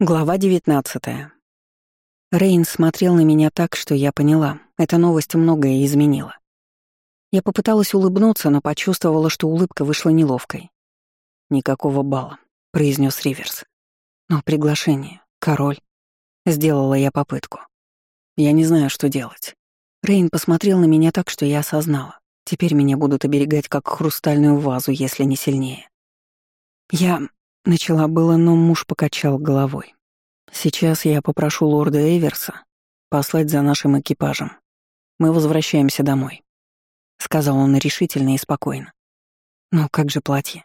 Глава 19. Рейн смотрел на меня так, что я поняла, эта новость многое изменила. Я попыталась улыбнуться, но почувствовала, что улыбка вышла неловкой. «Никакого бала», — произнес Риверс. «Но приглашение, король». Сделала я попытку. Я не знаю, что делать. Рейн посмотрел на меня так, что я осознала. Теперь меня будут оберегать как хрустальную вазу, если не сильнее. Я Начала было, но муж покачал головой. «Сейчас я попрошу лорда Эверса послать за нашим экипажем. Мы возвращаемся домой», — сказал он решительно и спокойно. «Но как же платье?»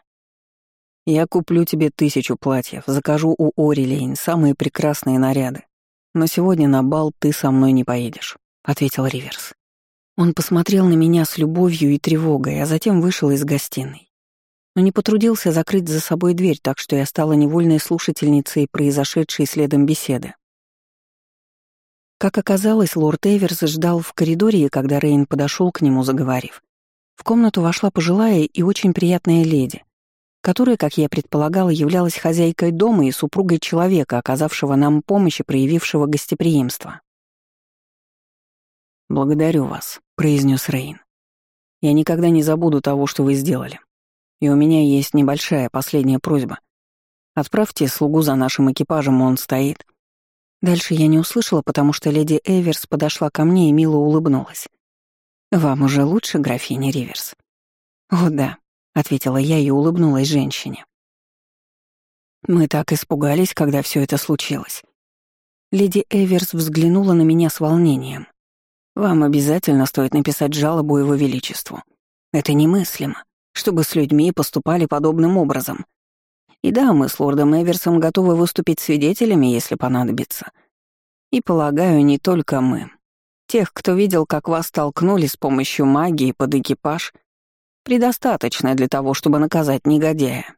«Я куплю тебе тысячу платьев, закажу у Орилейн самые прекрасные наряды. Но сегодня на бал ты со мной не поедешь», — ответил Риверс. Он посмотрел на меня с любовью и тревогой, а затем вышел из гостиной но не потрудился закрыть за собой дверь, так что я стала невольной слушательницей произошедшей следом беседы. Как оказалось, лорд Эверс ждал в коридоре, когда Рейн подошел к нему, заговорив, в комнату вошла пожилая и очень приятная леди, которая, как я предполагала, являлась хозяйкой дома и супругой человека, оказавшего нам помощь и проявившего гостеприимство. «Благодарю вас», — произнес Рейн. «Я никогда не забуду того, что вы сделали. И у меня есть небольшая последняя просьба. Отправьте слугу за нашим экипажем, он стоит». Дальше я не услышала, потому что леди Эверс подошла ко мне и мило улыбнулась. «Вам уже лучше, графиня Риверс?» «О, да», — ответила я и улыбнулась женщине. Мы так испугались, когда все это случилось. Леди Эверс взглянула на меня с волнением. «Вам обязательно стоит написать жалобу Его Величеству. Это немыслимо чтобы с людьми поступали подобным образом. И да, мы с лордом Эверсом готовы выступить свидетелями, если понадобится. И, полагаю, не только мы. Тех, кто видел, как вас столкнули с помощью магии под экипаж, предостаточно для того, чтобы наказать негодяя.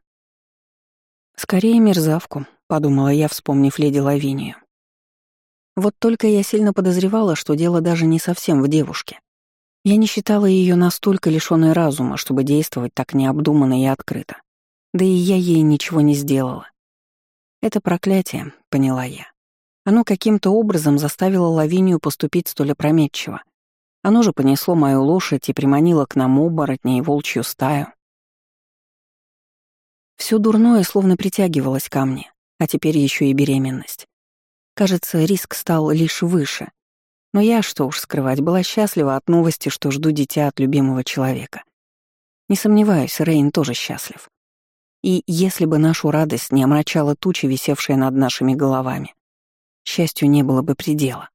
«Скорее мерзавку», — подумала я, вспомнив леди Лавинию. Вот только я сильно подозревала, что дело даже не совсем в девушке. Я не считала ее настолько лишенной разума, чтобы действовать так необдуманно и открыто. Да и я ей ничего не сделала. Это проклятие, поняла я. Оно каким-то образом заставило Лавинию поступить столь опрометчиво. Оно же понесло мою лошадь и приманило к нам оборотня и волчью стаю. Все дурное словно притягивалось ко мне, а теперь еще и беременность. Кажется, риск стал лишь выше, но я, что уж скрывать, была счастлива от новости, что жду дитя от любимого человека. Не сомневаюсь, Рейн тоже счастлив. И если бы нашу радость не омрачала тучи, висевшие над нашими головами, счастью не было бы предела.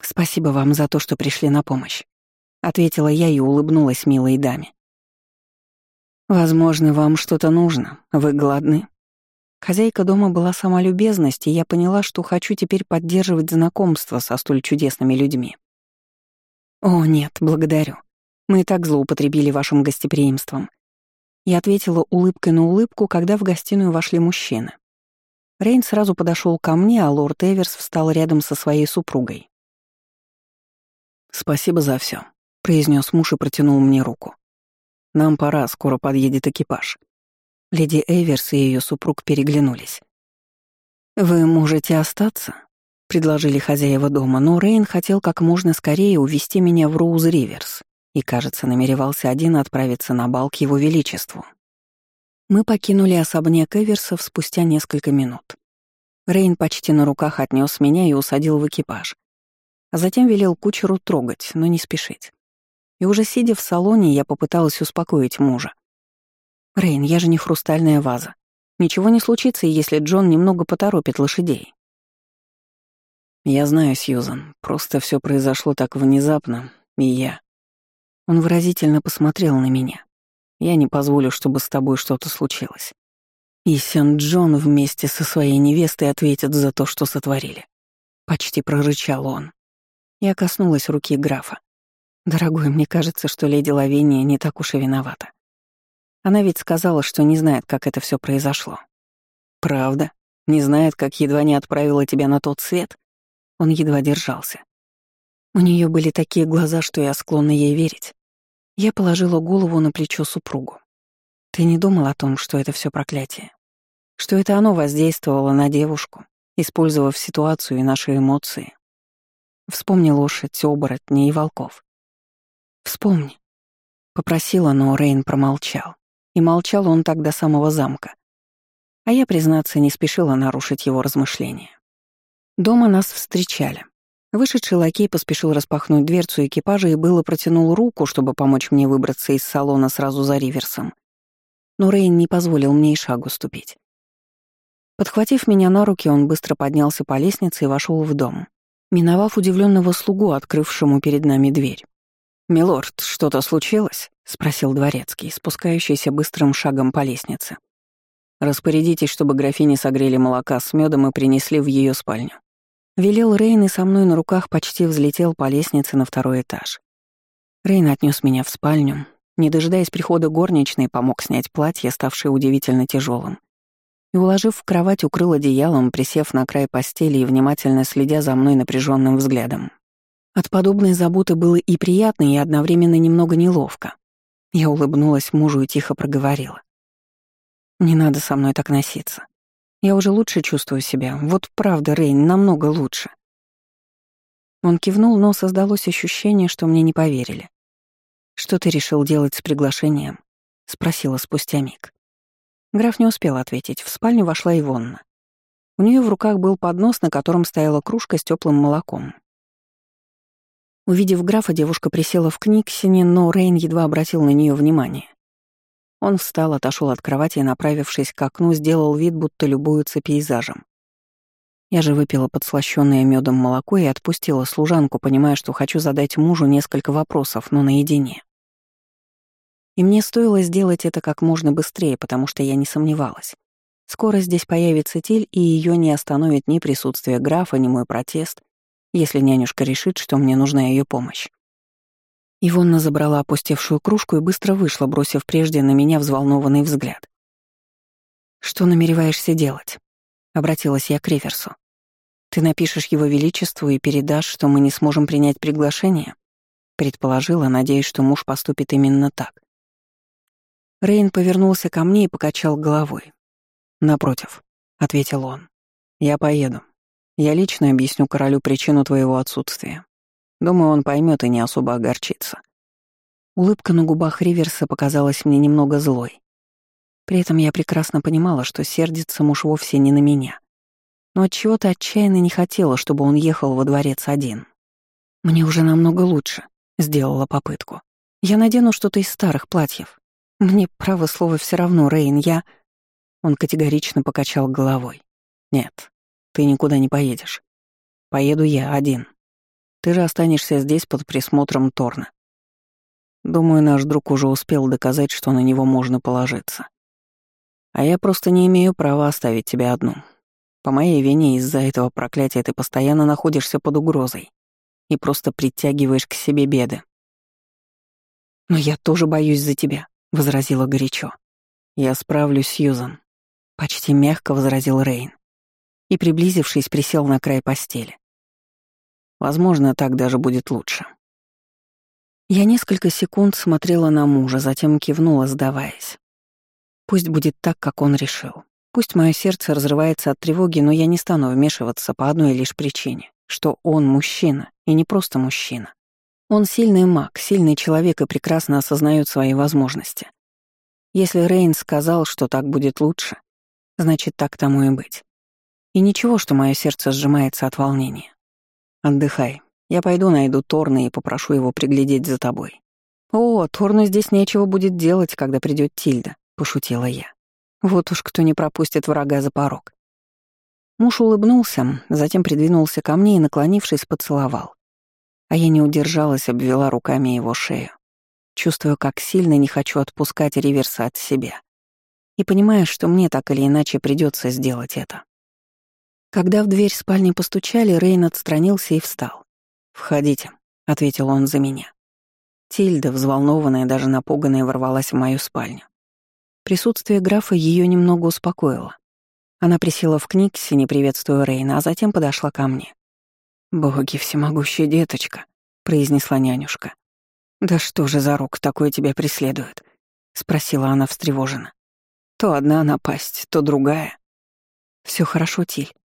«Спасибо вам за то, что пришли на помощь», — ответила я и улыбнулась милой даме. «Возможно, вам что-то нужно. Вы голодны?» Хозяйка дома была сама любезность, и я поняла, что хочу теперь поддерживать знакомство со столь чудесными людьми. «О, нет, благодарю. Мы и так злоупотребили вашим гостеприимством». Я ответила улыбкой на улыбку, когда в гостиную вошли мужчины. Рейн сразу подошел ко мне, а лорд Эверс встал рядом со своей супругой. «Спасибо за все, произнес муж и протянул мне руку. «Нам пора, скоро подъедет экипаж». Леди Эверс и ее супруг переглянулись. «Вы можете остаться?» — предложили хозяева дома, но Рейн хотел как можно скорее увести меня в Роуз-Риверс и, кажется, намеревался один отправиться на бал к его величеству. Мы покинули особняк Эверсов спустя несколько минут. Рейн почти на руках отнес меня и усадил в экипаж. А затем велел кучеру трогать, но не спешить. И уже сидя в салоне, я попыталась успокоить мужа. «Рейн, я же не хрустальная ваза. Ничего не случится, если Джон немного поторопит лошадей». «Я знаю, Сьюзан, просто все произошло так внезапно, и я...» Он выразительно посмотрел на меня. «Я не позволю, чтобы с тобой что-то случилось. И Сент-Джон вместе со своей невестой ответят за то, что сотворили». Почти прорычал он. Я коснулась руки графа. «Дорогой, мне кажется, что леди Лавиния не так уж и виновата. Она ведь сказала, что не знает, как это все произошло. Правда? Не знает, как едва не отправила тебя на тот свет? Он едва держался. У нее были такие глаза, что я склонна ей верить. Я положила голову на плечо супругу. Ты не думал о том, что это все проклятие? что это оно воздействовало на девушку, использовав ситуацию и наши эмоции. Вспомни лошадь, оборотни и волков. «Вспомни», — попросила, но Рейн промолчал. И молчал он так до самого замка. А я, признаться, не спешила нарушить его размышления. Дома нас встречали. Вышедший лакей поспешил распахнуть дверцу экипажа и было протянул руку, чтобы помочь мне выбраться из салона сразу за Риверсом. Но Рейн не позволил мне и шагу ступить. Подхватив меня на руки, он быстро поднялся по лестнице и вошел в дом, миновав удивленного слугу, открывшему перед нами дверь. «Милорд, что-то случилось?» — спросил дворецкий, спускающийся быстрым шагом по лестнице. «Распорядитесь, чтобы графини согрели молока с медом и принесли в ее спальню». Велел Рейн и со мной на руках почти взлетел по лестнице на второй этаж. Рейн отнес меня в спальню, не дожидаясь прихода горничной, помог снять платье, ставшее удивительно тяжелым, и, уложив в кровать, укрыл одеялом, присев на край постели и внимательно следя за мной напряженным взглядом. От подобной заботы было и приятно, и одновременно немного неловко. Я улыбнулась мужу и тихо проговорила. «Не надо со мной так носиться. Я уже лучше чувствую себя. Вот правда, Рейн, намного лучше. Он кивнул, но создалось ощущение, что мне не поверили. «Что ты решил делать с приглашением?» — спросила спустя миг. Граф не успел ответить. В спальню вошла Ивонна. У нее в руках был поднос, на котором стояла кружка с теплым молоком. Увидев графа, девушка присела в книгсине, но Рейн едва обратил на нее внимание. Он встал, отошел от кровати и, направившись к окну, сделал вид, будто любуется пейзажем. Я же выпила подслащённое медом молоко и отпустила служанку, понимая, что хочу задать мужу несколько вопросов, но наедине. И мне стоило сделать это как можно быстрее, потому что я не сомневалась. Скоро здесь появится Тиль, и ее не остановит ни присутствие графа, ни мой протест, если нянюшка решит, что мне нужна ее помощь. Ивонна забрала опустевшую кружку и быстро вышла, бросив прежде на меня взволнованный взгляд. «Что намереваешься делать?» — обратилась я к Риверсу. «Ты напишешь его величеству и передашь, что мы не сможем принять приглашение?» Предположила, надеясь, что муж поступит именно так. Рейн повернулся ко мне и покачал головой. «Напротив», — ответил он, — «я поеду. Я лично объясню королю причину твоего отсутствия. Думаю, он поймет и не особо огорчится. Улыбка на губах Риверса показалась мне немного злой. При этом я прекрасно понимала, что сердится муж вовсе не на меня. Но от чего то отчаянно не хотела, чтобы он ехал во дворец один. «Мне уже намного лучше», — сделала попытку. «Я надену что-то из старых платьев. Мне, право слово, все равно, Рейн, я...» Он категорично покачал головой. «Нет, ты никуда не поедешь. Поеду я один. Ты же останешься здесь под присмотром Торна. Думаю, наш друг уже успел доказать, что на него можно положиться. А я просто не имею права оставить тебя одну. По моей вине из-за этого проклятия ты постоянно находишься под угрозой и просто притягиваешь к себе беды. «Но я тоже боюсь за тебя», — возразила горячо. «Я справлюсь, Сьюзан», — почти мягко возразил Рейн и, приблизившись, присел на край постели. Возможно, так даже будет лучше. Я несколько секунд смотрела на мужа, затем кивнула, сдаваясь. Пусть будет так, как он решил. Пусть мое сердце разрывается от тревоги, но я не стану вмешиваться по одной лишь причине, что он мужчина, и не просто мужчина. Он сильный маг, сильный человек и прекрасно осознает свои возможности. Если Рейн сказал, что так будет лучше, значит, так тому и быть. И ничего, что мое сердце сжимается от волнения. Отдыхай. Я пойду найду Торна и попрошу его приглядеть за тобой. О, Торну здесь нечего будет делать, когда придет Тильда, пошутила я. Вот уж кто не пропустит врага за порог. Муж улыбнулся, затем придвинулся ко мне и, наклонившись, поцеловал. А я не удержалась, обвела руками его шею, чувствуя, как сильно не хочу отпускать Риверса от себя. И понимая, что мне так или иначе придется сделать это. Когда в дверь спальни постучали, Рейн отстранился и встал. «Входите», — ответил он за меня. Тильда, взволнованная, даже напуганная, ворвалась в мою спальню. Присутствие графа ее немного успокоило. Она присела в книгсе, не приветствуя Рейна, а затем подошла ко мне. «Боги всемогущая деточка», — произнесла нянюшка. «Да что же за рук такое тебя преследует?» — спросила она встревоженно. «То одна напасть, то другая. Все хорошо, Тиль», —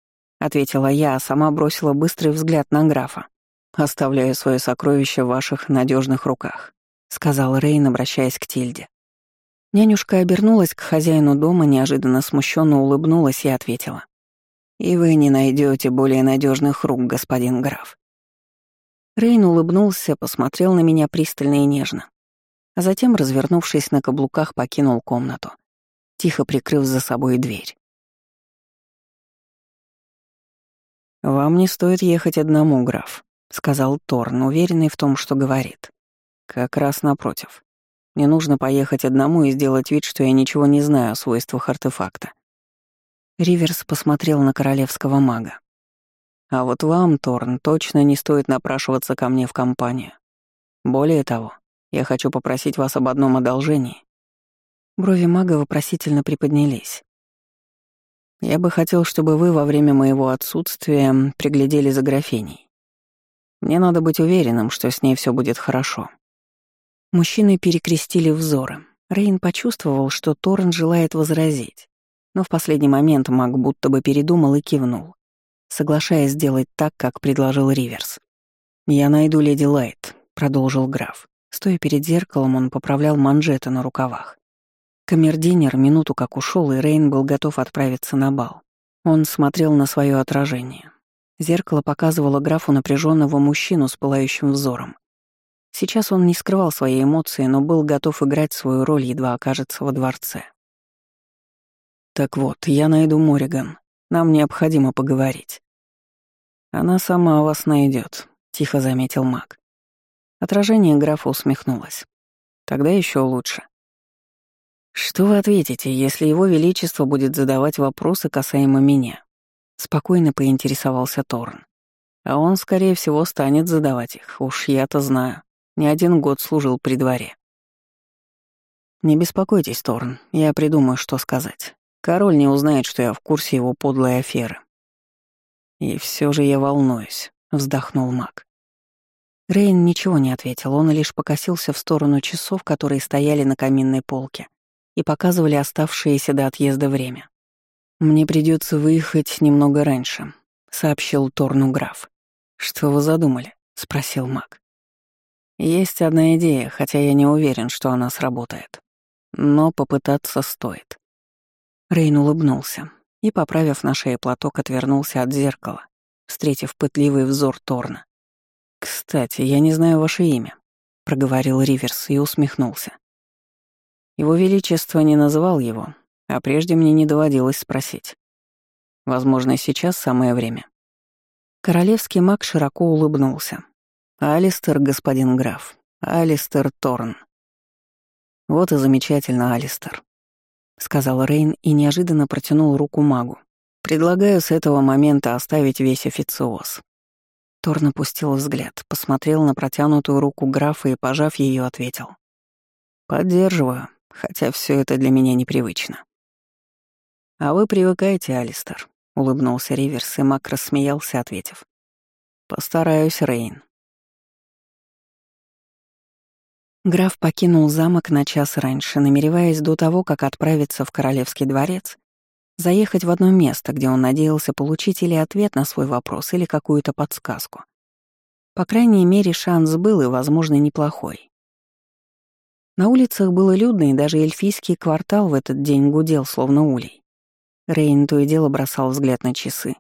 ответила я, а сама бросила быстрый взгляд на графа. «Оставляю свое сокровище в ваших надежных руках», — сказал Рейн, обращаясь к Тильде. Нянюшка обернулась к хозяину дома, неожиданно смущенно улыбнулась и ответила. «И вы не найдете более надежных рук, господин граф». Рейн улыбнулся, посмотрел на меня пристально и нежно, а затем, развернувшись на каблуках, покинул комнату, тихо прикрыв за собой дверь. «Вам не стоит ехать одному, граф», — сказал Торн, уверенный в том, что говорит. «Как раз напротив. Мне нужно поехать одному и сделать вид, что я ничего не знаю о свойствах артефакта. Риверс посмотрел на королевского мага. А вот вам, Торн, точно не стоит напрашиваться ко мне в компанию. Более того, я хочу попросить вас об одном одолжении. Брови мага вопросительно приподнялись. Я бы хотел, чтобы вы во время моего отсутствия приглядели за графиней. Мне надо быть уверенным, что с ней все будет хорошо. Мужчины перекрестили взоры. Рейн почувствовал, что Торн желает возразить, но в последний момент маг будто бы передумал и кивнул, соглашаясь сделать так, как предложил Риверс. «Я найду леди Лайт», — продолжил граф. Стоя перед зеркалом, он поправлял манжеты на рукавах. Камердинер минуту как ушел, и Рейн был готов отправиться на бал. Он смотрел на свое отражение. Зеркало показывало графу напряженного мужчину с пылающим взором. Сейчас он не скрывал свои эмоции, но был готов играть свою роль, едва окажется во дворце. «Так вот, я найду Мориган. Нам необходимо поговорить». «Она сама вас найдет», — тихо заметил маг. Отражение графа усмехнулось. «Тогда еще лучше». «Что вы ответите, если его величество будет задавать вопросы касаемо меня?» Спокойно поинтересовался Торн. «А он, скорее всего, станет задавать их, уж я-то знаю». Не один год служил при дворе. Не беспокойтесь, Торн, я придумаю, что сказать. Король не узнает, что я в курсе его подлой аферы. И все же я волнуюсь, вздохнул маг. Рейн ничего не ответил, он лишь покосился в сторону часов, которые стояли на каминной полке и показывали оставшееся до отъезда время. «Мне придется выехать немного раньше», — сообщил Торну граф. «Что вы задумали?» — спросил маг. Есть одна идея, хотя я не уверен, что она сработает. Но попытаться стоит. Рейн улыбнулся и, поправив на шее платок, отвернулся от зеркала, встретив пытливый взор Торна. «Кстати, я не знаю ваше имя», — проговорил Риверс и усмехнулся. Его Величество не называл его, а прежде мне не доводилось спросить. Возможно, сейчас самое время. Королевский маг широко улыбнулся. Алистер, господин граф. Алистер Торн. Вот и замечательно, Алистер, сказал Рейн и неожиданно протянул руку магу. Предлагаю с этого момента оставить весь официоз. Торн опустил взгляд, посмотрел на протянутую руку графа и, пожав ее, ответил. «Поддерживаю, хотя все это для меня непривычно». «А вы привыкаете, Алистер», — улыбнулся Риверс, и Мак рассмеялся, ответив. «Постараюсь, Рейн». Граф покинул замок на час раньше, намереваясь до того, как отправиться в Королевский дворец, заехать в одно место, где он надеялся получить или ответ на свой вопрос, или какую-то подсказку. По крайней мере, шанс был и, возможно, неплохой. На улицах было людно, и даже эльфийский квартал в этот день гудел, словно улей. Рейн то и дело бросал взгляд на часы,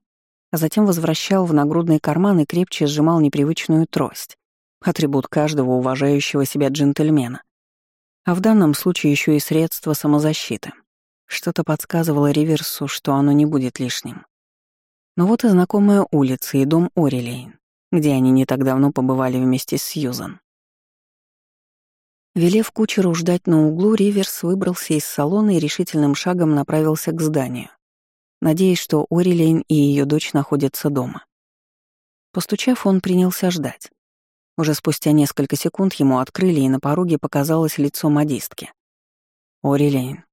а затем возвращал в нагрудный карман и крепче сжимал непривычную трость атрибут каждого уважающего себя джентльмена. А в данном случае еще и средство самозащиты. Что-то подсказывало Риверсу, что оно не будет лишним. Но вот и знакомая улица и дом Орелейн, где они не так давно побывали вместе с Сьюзан. Велев кучеру ждать на углу, Риверс выбрался из салона и решительным шагом направился к зданию, надеясь, что Орелейн и ее дочь находятся дома. Постучав, он принялся ждать. Уже спустя несколько секунд ему открыли, и на пороге показалось лицо модистки. «Ори Лейн».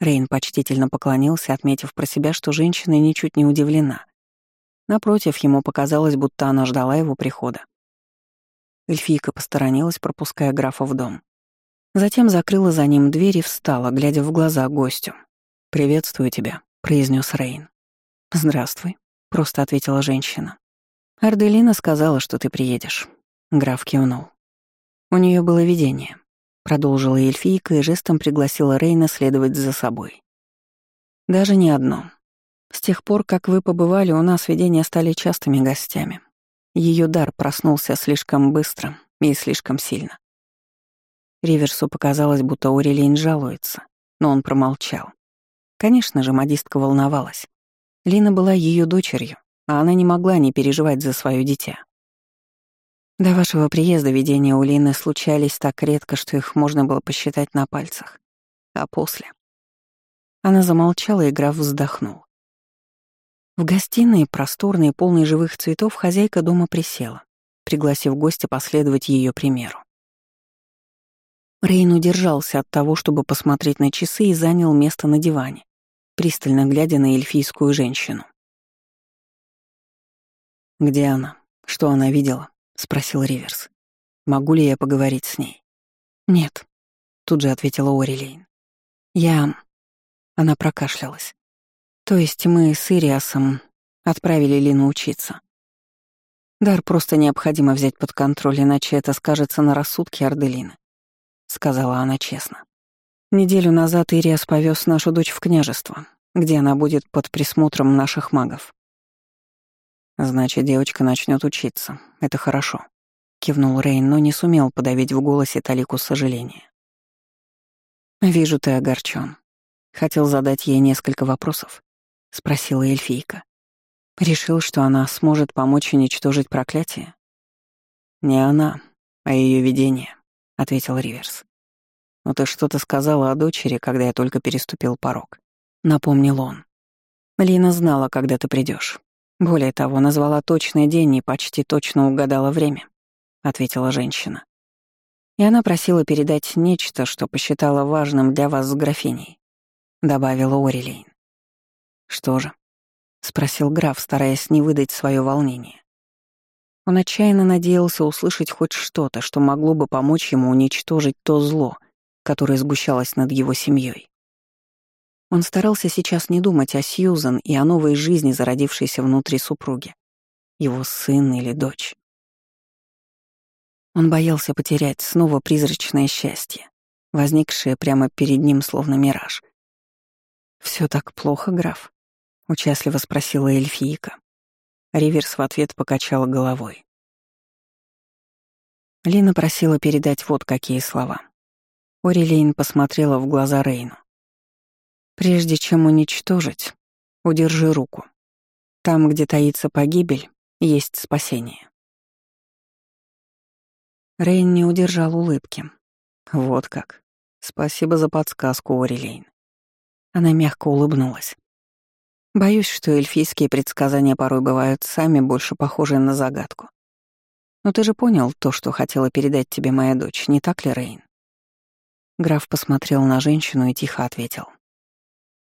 Рейн почтительно поклонился, отметив про себя, что женщина ничуть не удивлена. Напротив, ему показалось, будто она ждала его прихода. Эльфийка посторонилась, пропуская графа в дом. Затем закрыла за ним дверь и встала, глядя в глаза гостю. «Приветствую тебя», — произнес Рейн. «Здравствуй», — просто ответила женщина. «Арделина сказала, что ты приедешь». Граф кивнул. У нее было видение. Продолжила эльфийка и жестом пригласила Рейна следовать за собой. Даже не одно. С тех пор, как вы побывали, у нас видения стали частыми гостями. Ее дар проснулся слишком быстро и слишком сильно. Риверсу показалось, будто Орелейн жалуется, но он промолчал. Конечно же, модистка волновалась. Лина была ее дочерью, а она не могла не переживать за свое дитя. До вашего приезда видения у Лины случались так редко, что их можно было посчитать на пальцах. А после... Она замолчала, и граф вздохнул. В гостиной, просторной, полной живых цветов, хозяйка дома присела, пригласив гостя последовать ее примеру. Рейн удержался от того, чтобы посмотреть на часы и занял место на диване, пристально глядя на эльфийскую женщину. «Где она? Что она видела?» — спросил Риверс. «Могу ли я поговорить с ней?» «Нет», — тут же ответила Орилейн. «Я...» — она прокашлялась. То есть мы с Ириасом отправили Лину учиться. Дар просто необходимо взять под контроль, иначе это скажется на рассудке Арделины, сказала она честно. Неделю назад Ириас повез нашу дочь в княжество, где она будет под присмотром наших магов. Значит, девочка начнет учиться. Это хорошо. Кивнул Рейн, но не сумел подавить в голосе талику сожаления. Вижу, ты огорчен. Хотел задать ей несколько вопросов. — спросила эльфийка. «Решил, что она сможет помочь уничтожить проклятие?» «Не она, а ее видение», — ответил Риверс. «Но ты что-то сказала о дочери, когда я только переступил порог», — напомнил он. «Лина знала, когда ты придешь. Более того, назвала точный день и почти точно угадала время», — ответила женщина. «И она просила передать нечто, что посчитала важным для вас с графиней», — добавила Орелейн. «Что же?» — спросил граф, стараясь не выдать свое волнение. Он отчаянно надеялся услышать хоть что-то, что могло бы помочь ему уничтожить то зло, которое сгущалось над его семьей. Он старался сейчас не думать о Сьюзан и о новой жизни, зародившейся внутри супруги. Его сын или дочь. Он боялся потерять снова призрачное счастье, возникшее прямо перед ним словно мираж. Все так плохо, граф?» — участливо спросила эльфийка. Риверс в ответ покачала головой. Лина просила передать вот какие слова. Орелейн посмотрела в глаза Рейну. «Прежде чем уничтожить, удержи руку. Там, где таится погибель, есть спасение». Рейн не удержал улыбки. «Вот как. Спасибо за подсказку, Орелейн». Она мягко улыбнулась. Боюсь, что эльфийские предсказания порой бывают сами больше похожи на загадку. Но ты же понял то, что хотела передать тебе моя дочь, не так ли, Рейн? Граф посмотрел на женщину и тихо ответил.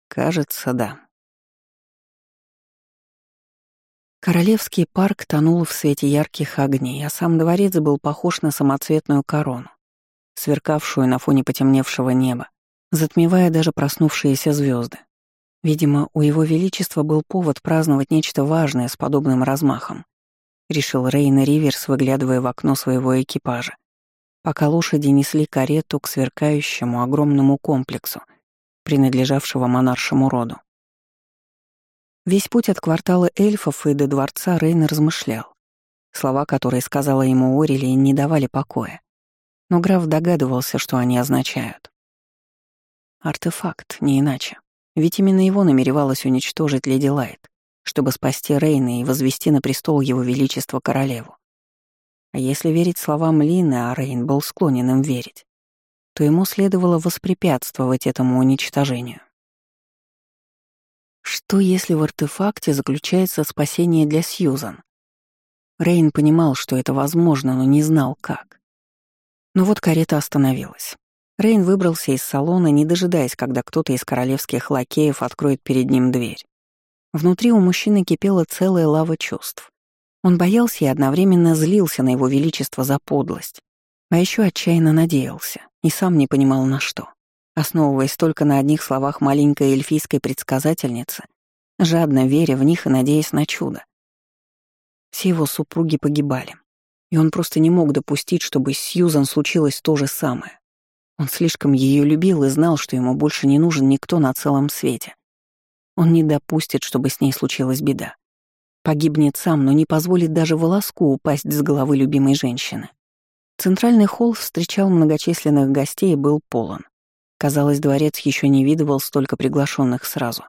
Кажется, да. Королевский парк тонул в свете ярких огней, а сам дворец был похож на самоцветную корону, сверкавшую на фоне потемневшего неба, затмевая даже проснувшиеся звезды. Видимо, у его величества был повод праздновать нечто важное с подобным размахом, решил Рейна Риверс, выглядывая в окно своего экипажа, пока лошади несли карету к сверкающему огромному комплексу, принадлежавшего монаршему роду. Весь путь от квартала эльфов и до дворца Рейн размышлял. Слова, которые сказала ему Орели, не давали покоя. Но граф догадывался, что они означают. Артефакт, не иначе. Ведь именно его намеревалась уничтожить леди Лайт, чтобы спасти Рейна и возвести на престол его величество королеву. А если верить словам Лины, а Рейн был склонен им верить, то ему следовало воспрепятствовать этому уничтожению. Что если в артефакте заключается спасение для Сьюзан? Рейн понимал, что это возможно, но не знал, как. Но вот карета остановилась. Рейн выбрался из салона, не дожидаясь, когда кто-то из королевских лакеев откроет перед ним дверь. Внутри у мужчины кипела целая лава чувств. Он боялся и одновременно злился на его величество за подлость, а еще отчаянно надеялся и сам не понимал на что. Основываясь только на одних словах маленькой эльфийской предсказательницы, жадно веря в них и надеясь на чудо. Все его супруги погибали, и он просто не мог допустить, чтобы с Сьюзан случилось то же самое. Он слишком ее любил и знал, что ему больше не нужен никто на целом свете. Он не допустит, чтобы с ней случилась беда. Погибнет сам, но не позволит даже волоску упасть с головы любимой женщины. Центральный холл встречал многочисленных гостей и был полон. Казалось, дворец еще не видывал столько приглашенных сразу.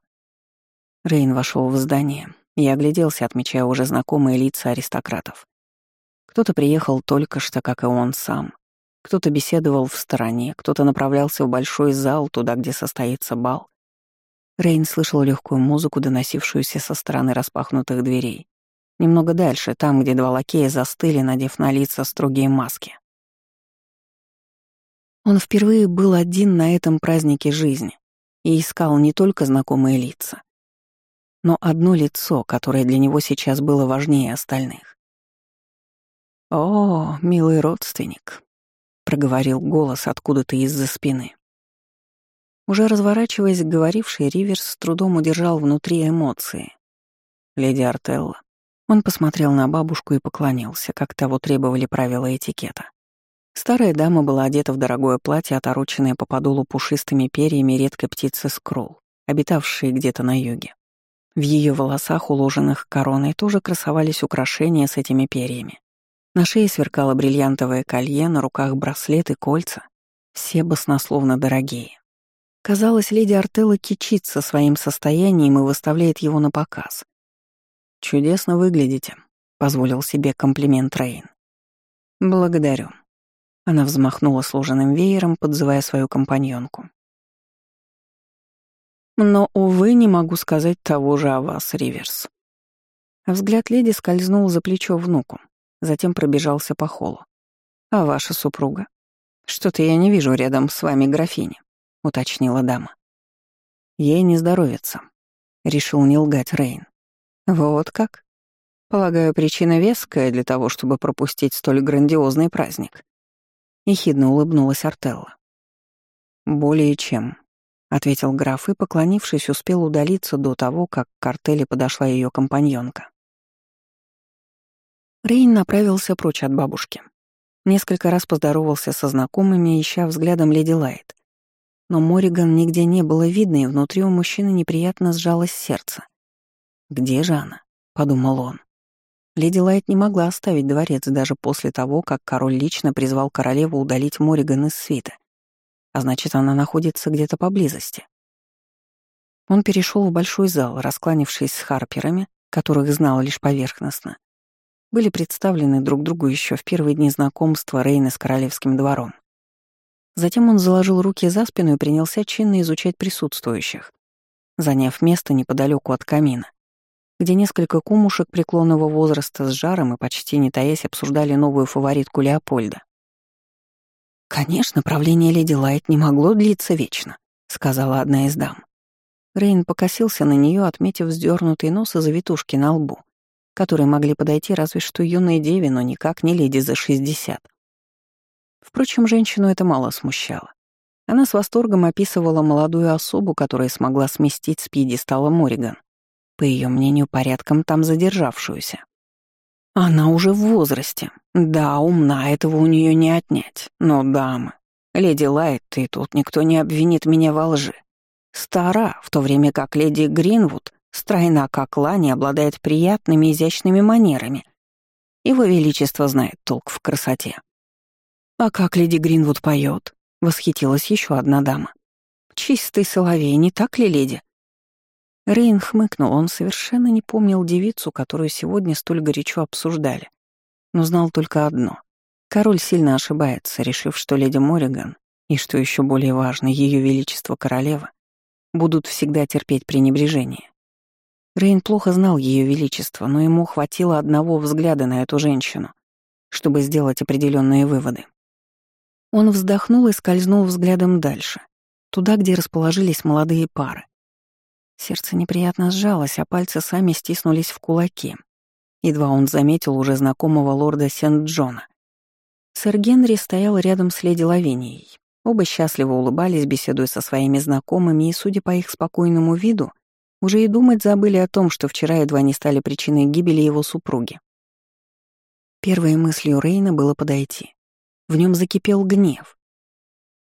Рейн вошел в здание и огляделся, отмечая уже знакомые лица аристократов. Кто-то приехал только что, как и он сам. Кто-то беседовал в стороне, кто-то направлялся в большой зал, туда, где состоится бал. Рейн слышал легкую музыку, доносившуюся со стороны распахнутых дверей. Немного дальше, там, где два лакея застыли, надев на лица строгие маски. Он впервые был один на этом празднике жизни и искал не только знакомые лица, но одно лицо, которое для него сейчас было важнее остальных. «О, милый родственник», — проговорил голос откуда-то из-за спины. Уже разворачиваясь к говорившей, Риверс с трудом удержал внутри эмоции. «Леди Артелла». Он посмотрел на бабушку и поклонился, как того требовали правила этикета. Старая дама была одета в дорогое платье, отороченное по подолу пушистыми перьями редкой птицы скрул, обитавшей где-то на юге. В ее волосах, уложенных короной, тоже красовались украшения с этими перьями. На шее сверкало бриллиантовое колье, на руках браслет и кольца. Все баснословно дорогие. Казалось, леди Артелла кичится своим состоянием и выставляет его на показ. «Чудесно выглядите», — позволил себе комплимент Рейн. «Благодарю». Она взмахнула сложенным веером, подзывая свою компаньонку. «Но, увы, не могу сказать того же о вас, Риверс». Взгляд леди скользнул за плечо внуку, затем пробежался по холлу. «А ваша супруга? Что-то я не вижу рядом с вами графини». — уточнила дама. «Ей не здоровится», — решил не лгать Рейн. «Вот как? Полагаю, причина веская для того, чтобы пропустить столь грандиозный праздник». Ехидно улыбнулась Артелла. «Более чем», — ответил граф и, поклонившись, успел удалиться до того, как к артели подошла ее компаньонка. Рейн направился прочь от бабушки. Несколько раз поздоровался со знакомыми, ища взглядом леди Лайт но Мориган нигде не было видно, и внутри у мужчины неприятно сжалось сердце. «Где же она?» — подумал он. Леди Лайт не могла оставить дворец даже после того, как король лично призвал королеву удалить Мориган из свиты. А значит, она находится где-то поблизости. Он перешел в большой зал, раскланявшись с харперами, которых знал лишь поверхностно. Были представлены друг другу еще в первые дни знакомства Рейна с королевским двором. Затем он заложил руки за спину и принялся чинно изучать присутствующих, заняв место неподалеку от камина, где несколько кумушек преклонного возраста с жаром и почти не таясь обсуждали новую фаворитку Леопольда. «Конечно, правление леди Лайт не могло длиться вечно», — сказала одна из дам. Рейн покосился на нее, отметив вздернутый нос и завитушки на лбу, которые могли подойти разве что юной деве, но никак не леди за шестьдесят. Впрочем, женщину это мало смущало. Она с восторгом описывала молодую особу, которая смогла сместить с пьедестала Мориган, по ее мнению, порядком там задержавшуюся. Она уже в возрасте. Да, умна, этого у нее не отнять. Но, дамы, леди Лайт, и тут никто не обвинит меня во лжи. Стара, в то время как леди Гринвуд, стройна как лань обладает приятными изящными манерами. Его Величество знает толк в красоте. «А как леди Гринвуд поет? восхитилась еще одна дама. «Чистый соловей, не так ли, леди?» Рейн хмыкнул, он совершенно не помнил девицу, которую сегодня столь горячо обсуждали, но знал только одно. Король сильно ошибается, решив, что леди Мориган и, что еще более важно, ее величество королева будут всегда терпеть пренебрежение. Рейн плохо знал ее величество, но ему хватило одного взгляда на эту женщину, чтобы сделать определенные выводы. Он вздохнул и скользнул взглядом дальше, туда, где расположились молодые пары. Сердце неприятно сжалось, а пальцы сами стиснулись в кулаки. Едва он заметил уже знакомого лорда Сент-Джона. Сэр Генри стоял рядом с леди Лавинией. Оба счастливо улыбались, беседуя со своими знакомыми, и, судя по их спокойному виду, Уже и думать забыли о том, что вчера едва не стали причиной гибели его супруги. Первой мыслью Рейна было подойти. В нем закипел гнев.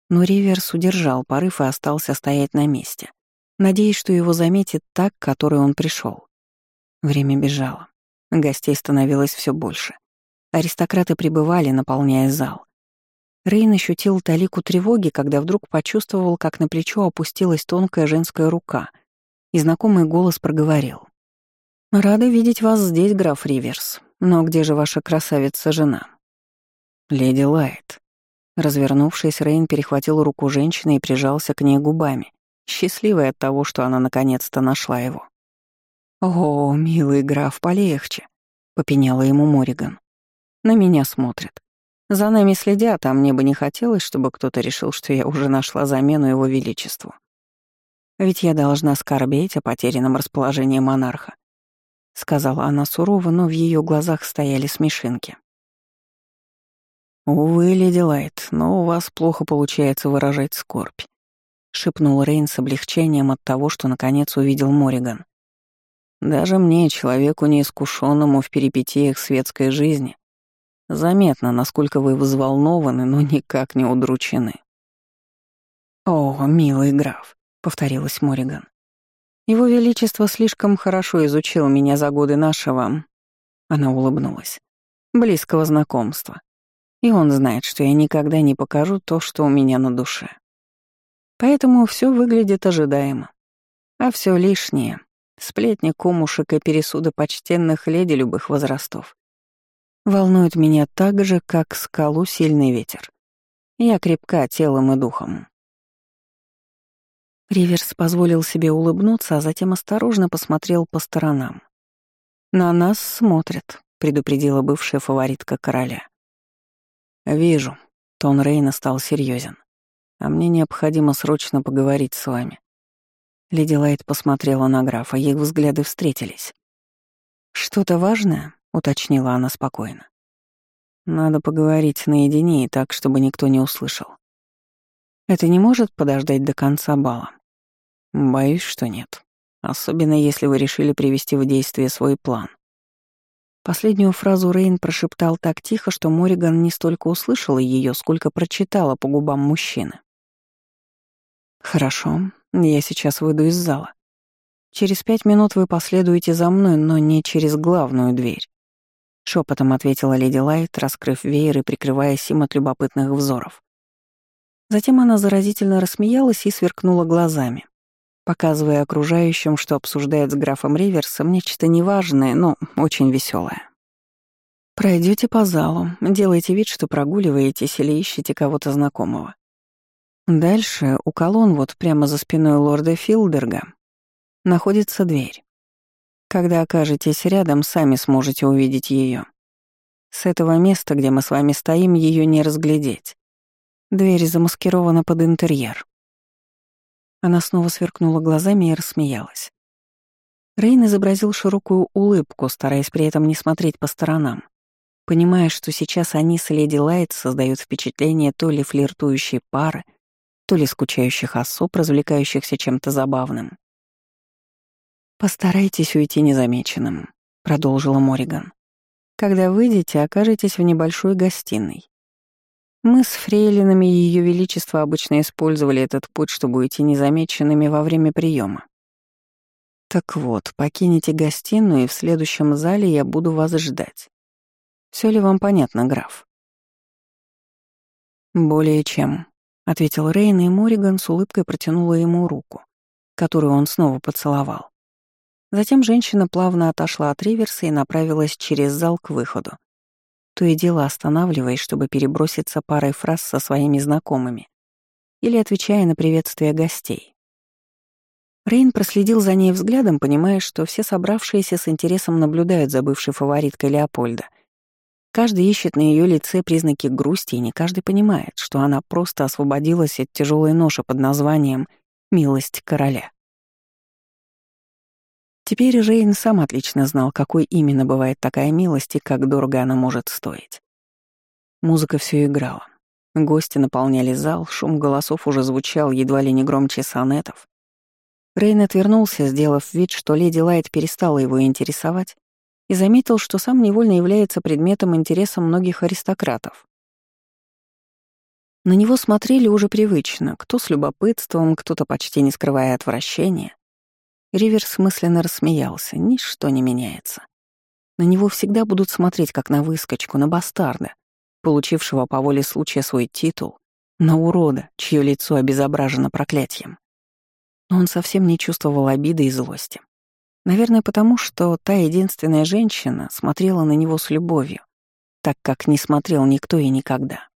Но Риверс удержал порыв и остался стоять на месте, надеясь, что его заметит так, к которой он пришел. Время бежало. Гостей становилось все больше. Аристократы прибывали, наполняя зал. Рейн ощутил талику тревоги, когда вдруг почувствовал, как на плечо опустилась тонкая женская рука, и знакомый голос проговорил. «Рада видеть вас здесь, граф Риверс. Но где же ваша красавица-жена?» «Леди Лайт». Развернувшись, Рейн перехватил руку женщины и прижался к ней губами, счастливый от того, что она наконец-то нашла его. «О, милый граф, полегче», — попеняла ему Мориган. «На меня смотрят. За нами следят, а мне бы не хотелось, чтобы кто-то решил, что я уже нашла замену его величеству. Ведь я должна скорбеть о потерянном расположении монарха», — сказала она сурово, но в ее глазах стояли смешинки. «Увы, леди Лайт, но у вас плохо получается выражать скорбь», — шепнул Рейн с облегчением от того, что наконец увидел Мориган. «Даже мне, человеку неискушенному в перипетиях светской жизни, Заметно, насколько вы взволнованы, но никак не удручены. «О, милый граф», — повторилась Мориган. «Его Величество слишком хорошо изучил меня за годы нашего...» Она улыбнулась. «Близкого знакомства. И он знает, что я никогда не покажу то, что у меня на душе. Поэтому все выглядит ожидаемо. А все лишнее — сплетни, кумушек и пересуды почтенных леди любых возрастов волнует меня так же, как скалу сильный ветер. Я крепка телом и духом. Риверс позволил себе улыбнуться, а затем осторожно посмотрел по сторонам. «На нас смотрят», — предупредила бывшая фаворитка короля. «Вижу», — тон Рейна стал серьезен. «А мне необходимо срочно поговорить с вами». Леди Лайт посмотрела на графа, их взгляды встретились. «Что-то важное?» — уточнила она спокойно. «Надо поговорить наедине и так, чтобы никто не услышал. Это не может подождать до конца бала?» «Боюсь, что нет. Особенно если вы решили привести в действие свой план». Последнюю фразу Рейн прошептал так тихо, что Мориган не столько услышала ее, сколько прочитала по губам мужчины. «Хорошо, я сейчас выйду из зала. Через пять минут вы последуете за мной, но не через главную дверь. Шепотом ответила леди Лайт, раскрыв веер и прикрываясь им от любопытных взоров. Затем она заразительно рассмеялась и сверкнула глазами, показывая окружающим, что обсуждает с графом Риверсом нечто неважное, но очень веселое. Пройдете по залу, делайте вид, что прогуливаетесь или ищете кого-то знакомого. Дальше, у колонн, вот прямо за спиной лорда Филдерга, находится дверь. Когда окажетесь рядом, сами сможете увидеть ее. С этого места, где мы с вами стоим, ее не разглядеть. Дверь замаскирована под интерьер. Она снова сверкнула глазами и рассмеялась. Рейн изобразил широкую улыбку, стараясь при этом не смотреть по сторонам, понимая, что сейчас они с Леди Лайт создают впечатление то ли флиртующей пары, то ли скучающих особ, развлекающихся чем-то забавным. «Постарайтесь уйти незамеченным», — продолжила Мориган. «Когда выйдете, окажетесь в небольшой гостиной. Мы с фрейлинами Ее Величества обычно использовали этот путь, чтобы уйти незамеченными во время приема. Так вот, покинете гостиную, и в следующем зале я буду вас ждать. Все ли вам понятно, граф?» «Более чем», — ответил Рейн, и Мориган с улыбкой протянула ему руку, которую он снова поцеловал. Затем женщина плавно отошла от Риверса и направилась через зал к выходу, то и дело останавливаясь, чтобы переброситься парой фраз со своими знакомыми или отвечая на приветствия гостей. Рейн проследил за ней взглядом, понимая, что все собравшиеся с интересом наблюдают за бывшей фавориткой Леопольда. Каждый ищет на ее лице признаки грусти, и не каждый понимает, что она просто освободилась от тяжелой ноши под названием «Милость короля». Теперь Рейн сам отлично знал, какой именно бывает такая милость и как дорого она может стоить. Музыка все играла. Гости наполняли зал, шум голосов уже звучал едва ли не громче сонетов. Рейн отвернулся, сделав вид, что леди Лайт перестала его интересовать, и заметил, что сам невольно является предметом интереса многих аристократов. На него смотрели уже привычно, кто с любопытством, кто-то почти не скрывая отвращения. Риверс мысленно рассмеялся, ничто не меняется. На него всегда будут смотреть как на выскочку, на бастарда, получившего по воле случая свой титул, на урода, чье лицо обезображено проклятием. Но он совсем не чувствовал обиды и злости. Наверное, потому что та единственная женщина смотрела на него с любовью, так как не смотрел никто и никогда.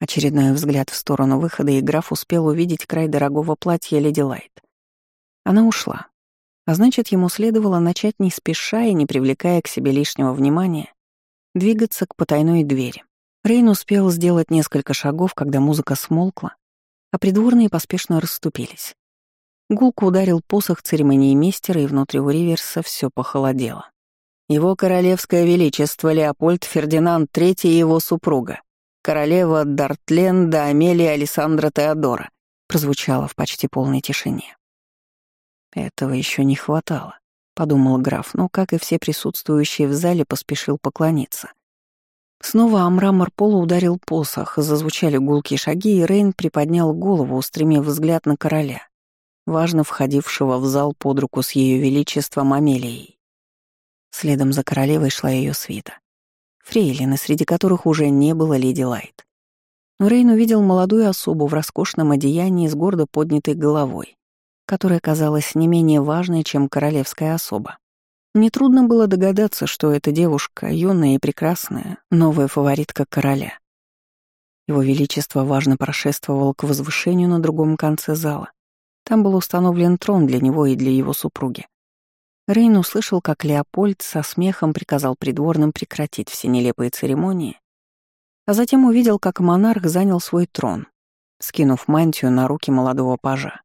Очередной взгляд в сторону выхода, и граф успел увидеть край дорогого платья Леди Лайт. Она ушла. А значит, ему следовало начать не спеша и не привлекая к себе лишнего внимания, двигаться к потайной двери. Рейн успел сделать несколько шагов, когда музыка смолкла, а придворные поспешно расступились. Гулко ударил посох церемонии мистера, и внутри у Риверса все похолодело. Его королевское величество Леопольд Фердинанд III и его супруга, королева Дартленда Амелия Александра Теодора, прозвучало в почти полной тишине. Этого еще не хватало, подумал граф, но, как и все присутствующие в зале, поспешил поклониться. Снова о мрамор пола ударил посох, зазвучали гулкие шаги, и Рейн приподнял голову, устремив взгляд на короля, важно входившего в зал под руку с ее величеством Амелией. Следом за королевой шла ее свита фрейлины, среди которых уже не было леди Лайт. Но Рейн увидел молодую особу в роскошном одеянии с гордо поднятой головой, которая казалась не менее важной, чем королевская особа. Нетрудно было догадаться, что эта девушка, юная и прекрасная, новая фаворитка короля. Его Величество важно прошествовал к возвышению на другом конце зала. Там был установлен трон для него и для его супруги. Рейн услышал, как Леопольд со смехом приказал придворным прекратить все нелепые церемонии, а затем увидел, как монарх занял свой трон, скинув мантию на руки молодого пажа.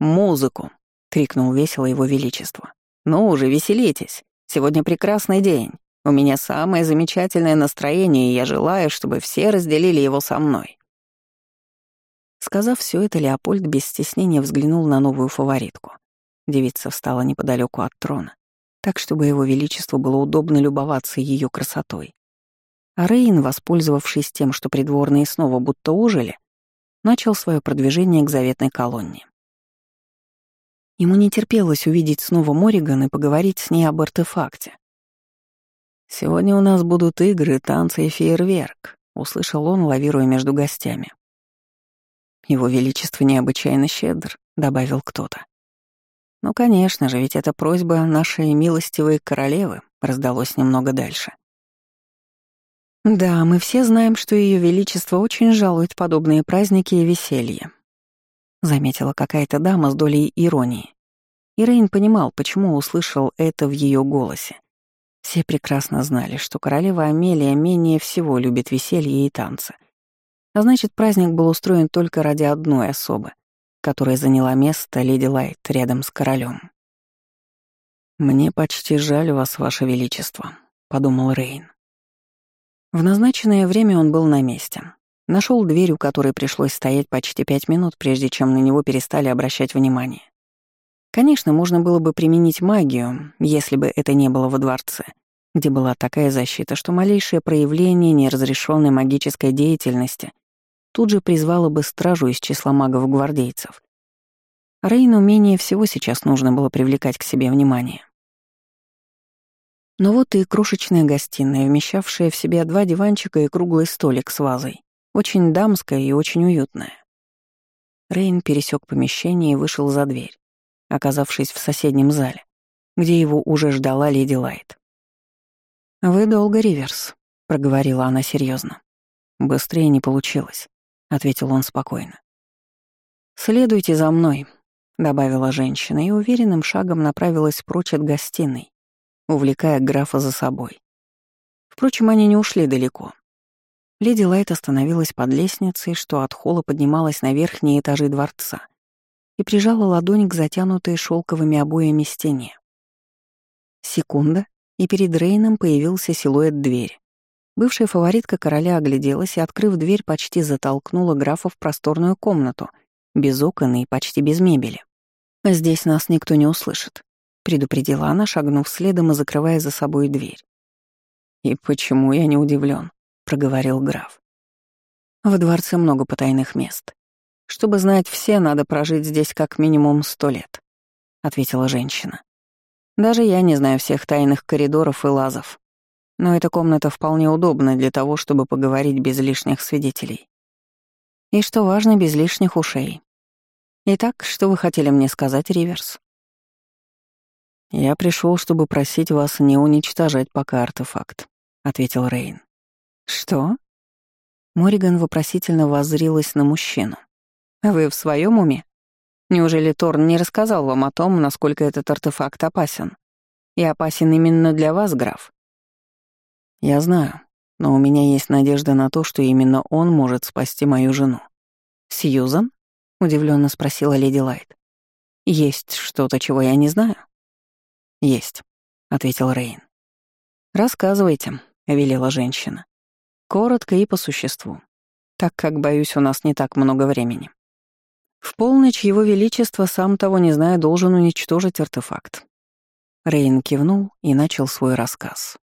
«Музыку!» — крикнул весело его величество. «Ну уже, веселитесь! Сегодня прекрасный день. У меня самое замечательное настроение, и я желаю, чтобы все разделили его со мной». Сказав все это, Леопольд без стеснения взглянул на новую фаворитку. Девица встала неподалеку от трона, так, чтобы его величеству было удобно любоваться ее красотой. А Рейн, воспользовавшись тем, что придворные снова будто ужили, начал свое продвижение к заветной колонне. Ему не терпелось увидеть снова Мориган и поговорить с ней об артефакте. «Сегодня у нас будут игры, танцы и фейерверк», — услышал он, лавируя между гостями. «Его Величество необычайно щедр», — добавил кто-то. «Ну, конечно же, ведь это просьба нашей милостивой королевы», раздалось немного дальше. «Да, мы все знаем, что Ее Величество очень жалует подобные праздники и веселье», заметила какая-то дама с долей иронии. И Рейн понимал, почему услышал это в ее голосе. Все прекрасно знали, что королева Амелия менее всего любит веселье и танцы. А значит, праздник был устроен только ради одной особы, которая заняла место леди Лайт рядом с королем. «Мне почти жаль вас, ваше величество», — подумал Рейн. В назначенное время он был на месте. Нашел дверь, у которой пришлось стоять почти пять минут, прежде чем на него перестали обращать внимание. Конечно, можно было бы применить магию, если бы это не было во дворце, где была такая защита, что малейшее проявление неразрешенной магической деятельности тут же призвала бы стражу из числа магов-гвардейцев. Рейну менее всего сейчас нужно было привлекать к себе внимание. Но вот и крошечная гостиная, вмещавшая в себя два диванчика и круглый столик с вазой, очень дамская и очень уютная. Рейн пересек помещение и вышел за дверь, оказавшись в соседнем зале, где его уже ждала леди Лайт. «Вы долго, Риверс», — проговорила она серьезно. Быстрее не получилось. — ответил он спокойно. «Следуйте за мной», — добавила женщина и уверенным шагом направилась прочь от гостиной, увлекая графа за собой. Впрочем, они не ушли далеко. Леди Лайт остановилась под лестницей, что от холла поднималась на верхние этажи дворца, и прижала ладонь к затянутой шелковыми обоями стене. Секунда, и перед Рейном появился силуэт двери. Бывшая фаворитка короля огляделась и, открыв дверь, почти затолкнула графа в просторную комнату, без окон и почти без мебели. «Здесь нас никто не услышит», — предупредила она, шагнув следом и закрывая за собой дверь. «И почему я не удивлен? Проговорил граф. «В дворце много потайных мест. Чтобы знать все, надо прожить здесь как минимум сто лет», — ответила женщина. «Даже я не знаю всех тайных коридоров и лазов. Но эта комната вполне удобна для того, чтобы поговорить без лишних свидетелей. И что важно, без лишних ушей. Итак, что вы хотели мне сказать, Риверс?» «Я пришел, чтобы просить вас не уничтожать пока артефакт», — ответил Рейн. «Что?» Мориган вопросительно воззрилась на мужчину. «Вы в своем уме? Неужели Торн не рассказал вам о том, насколько этот артефакт опасен? И опасен именно для вас, граф?» «Я знаю, но у меня есть надежда на то, что именно он может спасти мою жену». «Сьюзан?» — удивленно спросила леди Лайт. «Есть что-то, чего я не знаю?» «Есть», — ответил Рейн. «Рассказывайте», — велела женщина. Коротко и по существу, так как, боюсь, у нас не так много времени. В полночь его величество, сам того не зная, должен уничтожить артефакт. Рейн кивнул и начал свой рассказ.